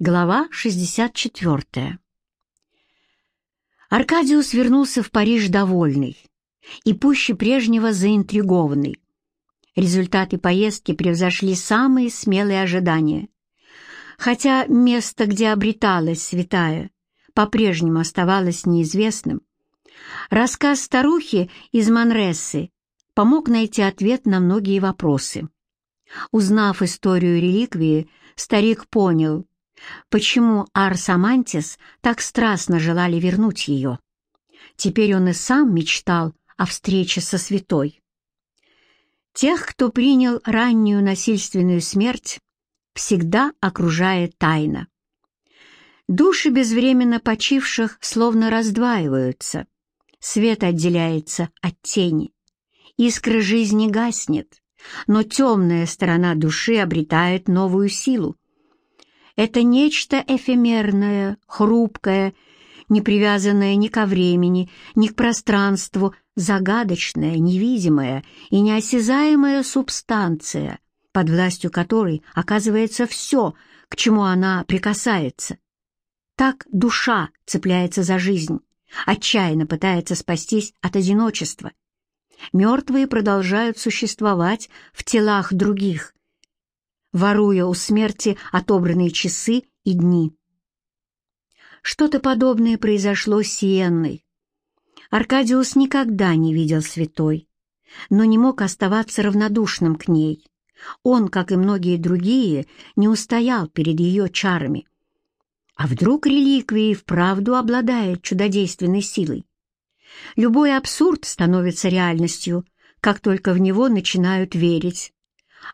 Глава 64. Аркадиус вернулся в Париж довольный и пуще прежнего заинтригованный. Результаты поездки превзошли самые смелые ожидания. Хотя место, где обреталась святая, по-прежнему оставалось неизвестным, рассказ старухи из Манрессы помог найти ответ на многие вопросы. Узнав историю реликвии, старик понял, Почему Арсамантис так страстно желали вернуть ее? Теперь он и сам мечтал о встрече со святой. Тех, кто принял раннюю насильственную смерть, всегда окружает тайна. Души безвременно почивших словно раздваиваются, свет отделяется от тени, искра жизни гаснет, но темная сторона души обретает новую силу. Это нечто эфемерное, хрупкое, не привязанное ни ко времени, ни к пространству, загадочная, невидимая и неосязаемая субстанция, под властью которой оказывается все, к чему она прикасается. Так душа цепляется за жизнь, отчаянно пытается спастись от одиночества. Мертвые продолжают существовать в телах других, воруя у смерти отобранные часы и дни. Что-то подобное произошло с Сиенной. Аркадиус никогда не видел святой, но не мог оставаться равнодушным к ней. Он, как и многие другие, не устоял перед ее чарами. А вдруг реликвия вправду обладает чудодейственной силой? Любой абсурд становится реальностью, как только в него начинают верить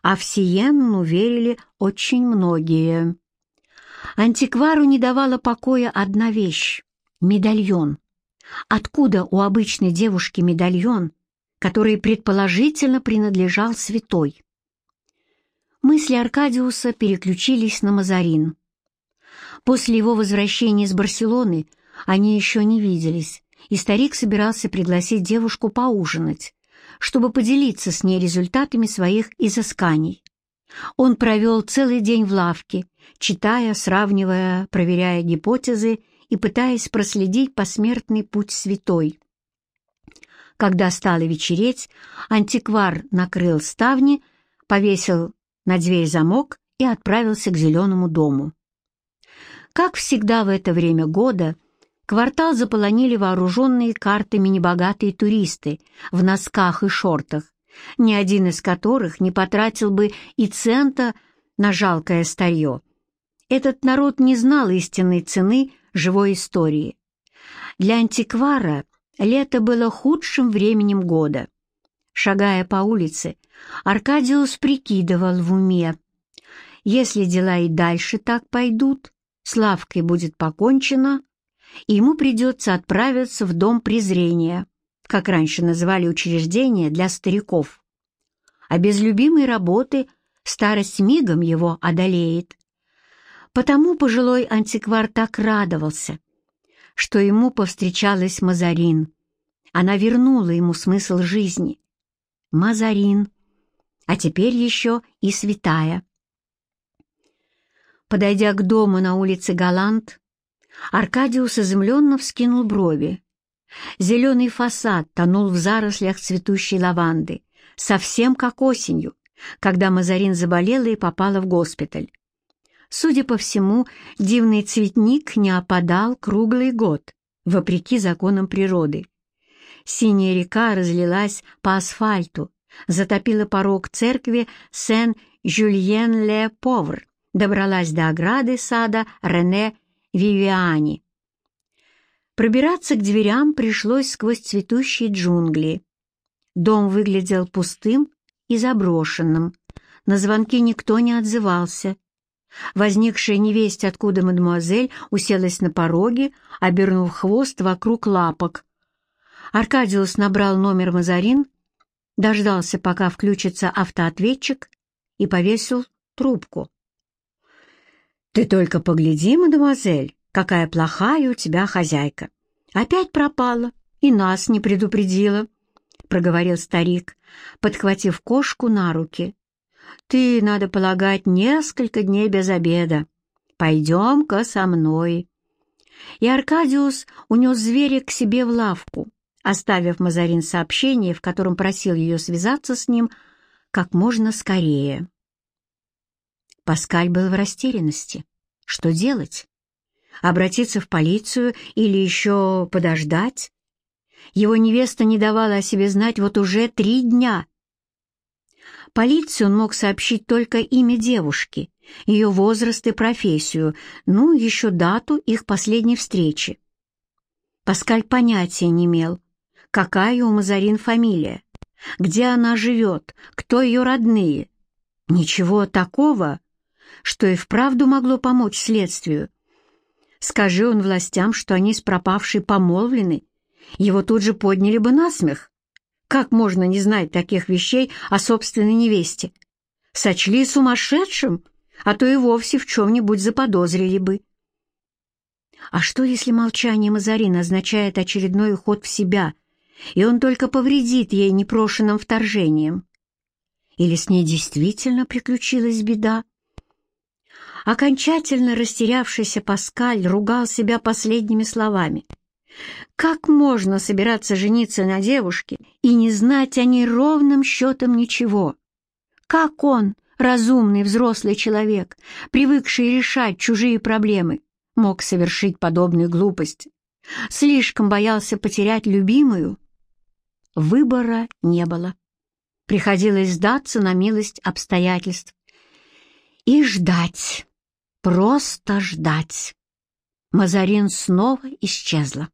а в Сиенну верили очень многие. Антиквару не давала покоя одна вещь — медальон. Откуда у обычной девушки медальон, который предположительно принадлежал святой? Мысли Аркадиуса переключились на Мазарин. После его возвращения из Барселоны они еще не виделись, и старик собирался пригласить девушку поужинать чтобы поделиться с ней результатами своих изысканий. Он провел целый день в лавке, читая, сравнивая, проверяя гипотезы и пытаясь проследить посмертный путь святой. Когда стало вечереть, антиквар накрыл ставни, повесил на дверь замок и отправился к Зеленому дому. Как всегда в это время года, Квартал заполонили вооруженные картами небогатые туристы в носках и шортах, ни один из которых не потратил бы и цента на жалкое старье. Этот народ не знал истинной цены живой истории. Для антиквара лето было худшим временем года. Шагая по улице, Аркадиус прикидывал в уме. Если дела и дальше так пойдут, с лавкой будет покончено, и ему придется отправиться в дом презрения, как раньше называли учреждение для стариков. А без любимой работы старость мигом его одолеет. Потому пожилой антиквар так радовался, что ему повстречалась Мазарин. Она вернула ему смысл жизни. Мазарин, а теперь еще и святая. Подойдя к дому на улице Галант, Аркадиус изумленно вскинул брови. Зеленый фасад тонул в зарослях цветущей лаванды, совсем как осенью, когда Мазарин заболела и попала в госпиталь. Судя по всему, дивный цветник не опадал круглый год, вопреки законам природы. Синяя река разлилась по асфальту, затопила порог церкви Сен-Жюльен-Ле-Повр, добралась до ограды сада Рене Вивиани. Пробираться к дверям пришлось сквозь цветущие джунгли. Дом выглядел пустым и заброшенным. На звонки никто не отзывался. Возникшая невесть, откуда мадемуазель, уселась на пороге, обернув хвост вокруг лапок. Аркадиус набрал номер Мазарин, дождался, пока включится автоответчик, и повесил трубку. «Ты только погляди, мадемуазель, какая плохая у тебя хозяйка. Опять пропала и нас не предупредила», — проговорил старик, подхватив кошку на руки. «Ты, надо полагать, несколько дней без обеда. «Пойдем-ка со мной». И Аркадиус унес зверя к себе в лавку, оставив Мазарин сообщение, в котором просил ее связаться с ним как можно скорее. Паскаль был в растерянности. Что делать? Обратиться в полицию или еще подождать? Его невеста не давала о себе знать вот уже три дня. Полиции он мог сообщить только имя девушки, ее возраст и профессию, ну, еще дату их последней встречи. Паскаль понятия не имел, какая у Мазарин фамилия, где она живет, кто ее родные. Ничего такого, что и вправду могло помочь следствию. Скажи он властям, что они с пропавшей помолвлены, его тут же подняли бы на смех. Как можно не знать таких вещей о собственной невесте? Сочли сумасшедшим, а то и вовсе в чем-нибудь заподозрили бы. А что, если молчание Мазарина означает очередной уход в себя, и он только повредит ей непрошенным вторжением? Или с ней действительно приключилась беда? Окончательно растерявшийся Паскаль ругал себя последними словами. Как можно собираться жениться на девушке и не знать о ней ровным счетом ничего? Как он, разумный взрослый человек, привыкший решать чужие проблемы, мог совершить подобную глупость? Слишком боялся потерять любимую? Выбора не было. Приходилось сдаться на милость обстоятельств. И ждать, просто ждать. Мазарин снова исчезла.